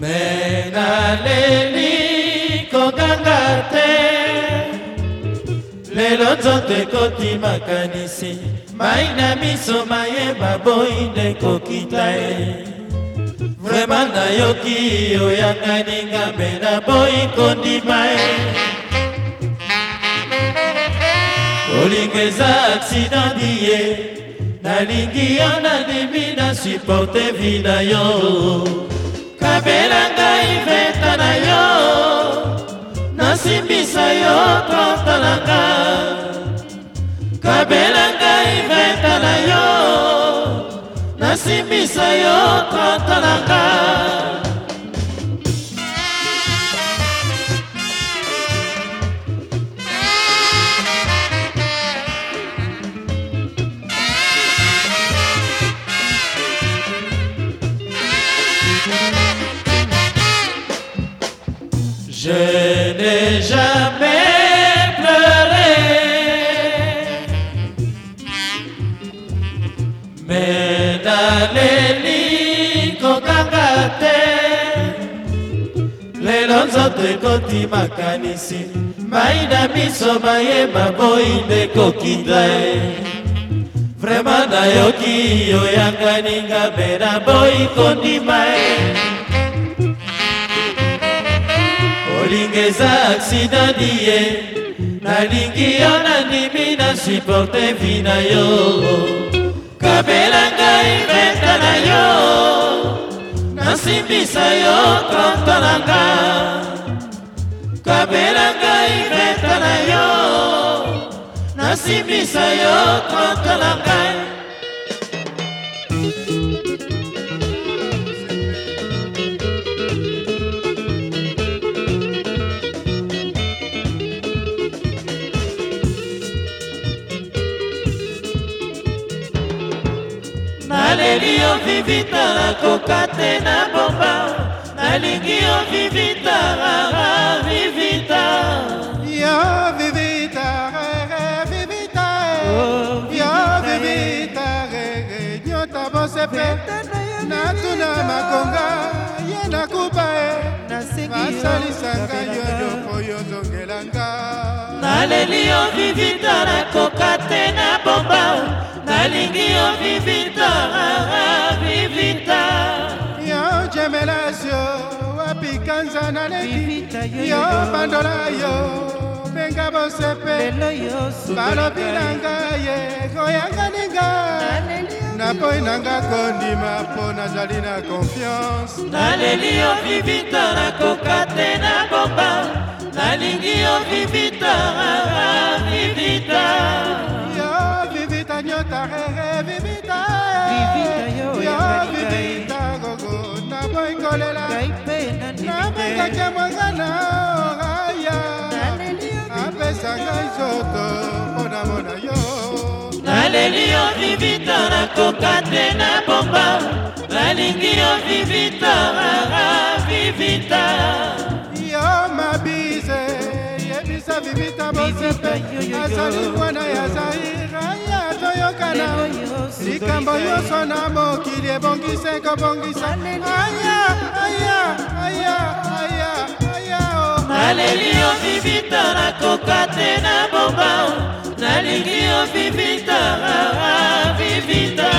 me naleli koganga te lelo nzoto ekoti makanisi mai na miso mayeba boyi nde kokita ye vrema nayoki oyangani ngambe na boyi kondima ye kolingo eza aksidandi ye nalingi yo nandimi na suporte vi na yo sabela ngai veta na yo nasimbisa yo tranta na nga kabela ngai veta na yo nasimbisa yo tranta na nga taleli kokanga te lelo nzoto ekoti makanisi mai na miso mayeba boyi nde kokinda e vrema nayoki yoyanganinga mpe na boyi kondima e olinga eza aksida nie nalingi yo nandimi na suporte vi na yo kabela ngai veta na yo nasimbisa yo kanto na nga kabela ngai veta na yo nasimbisa yo kanto na ngai naleli yo vivita nakoka te na bomba nalingi yo vivita rara vivita yo vivita rere vivita yo vivita rere nyota bosepe natuna makonga ye nakuba e basalisanga yo loko yo zongelanga naleli yo vivita nakoka te na bomba nalingi yo vivita rara likanza naleki yo bandola yo benga bosepe balobi na ngai ekoyanga ninga napoi nanga kondima mpo nazali na confiance naleli yo vivita nakoka te na bomba nalingi yo vivita vivita yo vivita nyota rere vivita yo eh. vivita gogo napoingolela etyamoza na oraya apesanga nzoto mpona mona yo naleli yo vivito nakoka te na bomba nalingi yo vivito rara vivita yo mabise yebisa vivita bosepe azali mwana ya zairaya toyokana likambo nyonso na mokili ebongise kobongisa aya aya aya naleli yo bibita nakoka te na bomba nalingi yo bibita bibita ah, ah,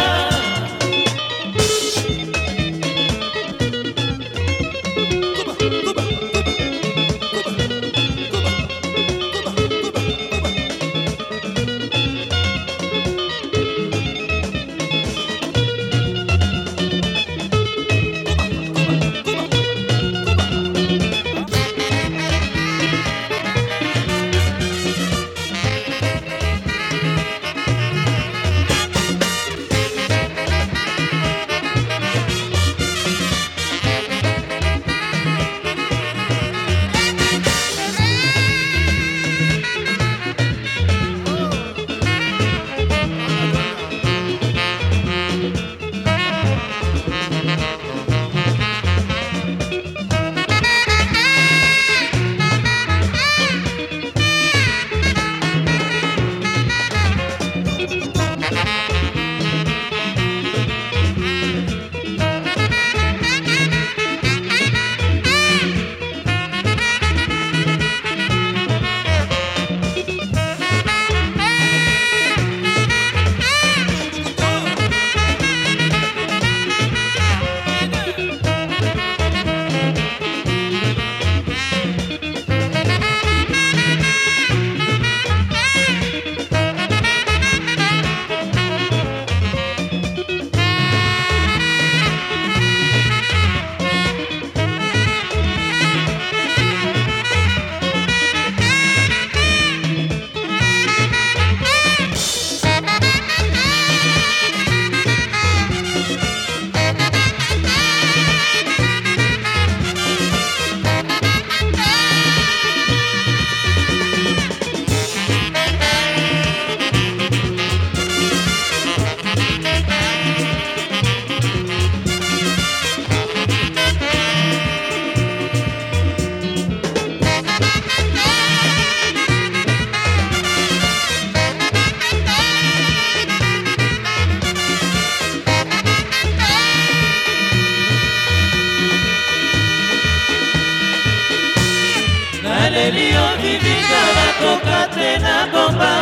naleli yo vivita nakoka te na bomba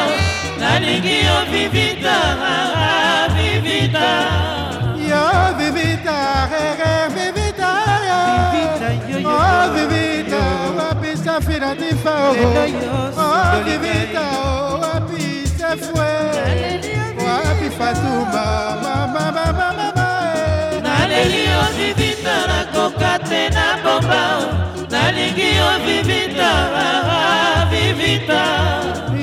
nalingi yo vivita vivita yo vivita rere vivita yo oh, oh vivita wapisa fina difao oh vivita wapisa fwe wapi fatuma mama mama mama naleli eh. yo vivita nakoka ngai na bomba nalingi yo vivita vivita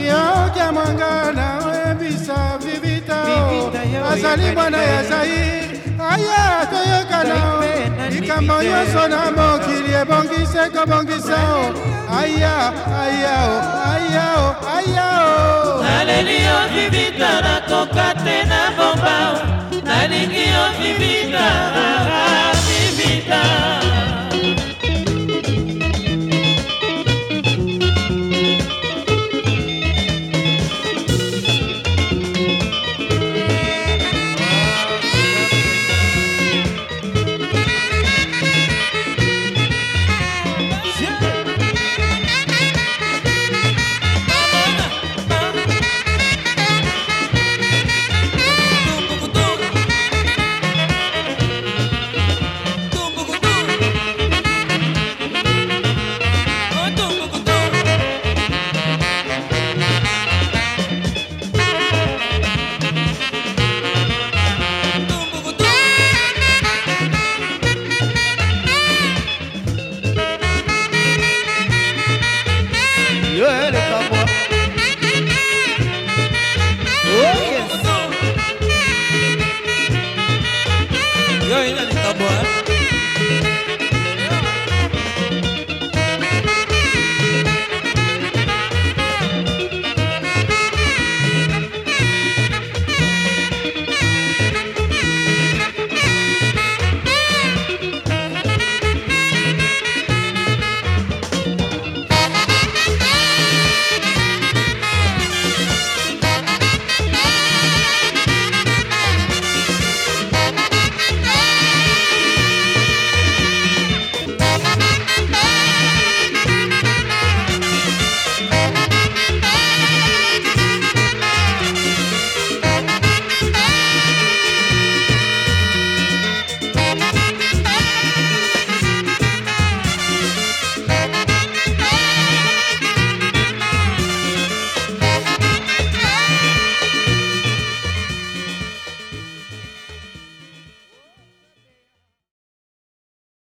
yokia mwanga naoyebisa vivita azali mwana ya zairi aya toyokana likambo nyonso na mokili ebongisa ekobongisa aya ayao ayao ayao naleli yo vivita nakoka te na good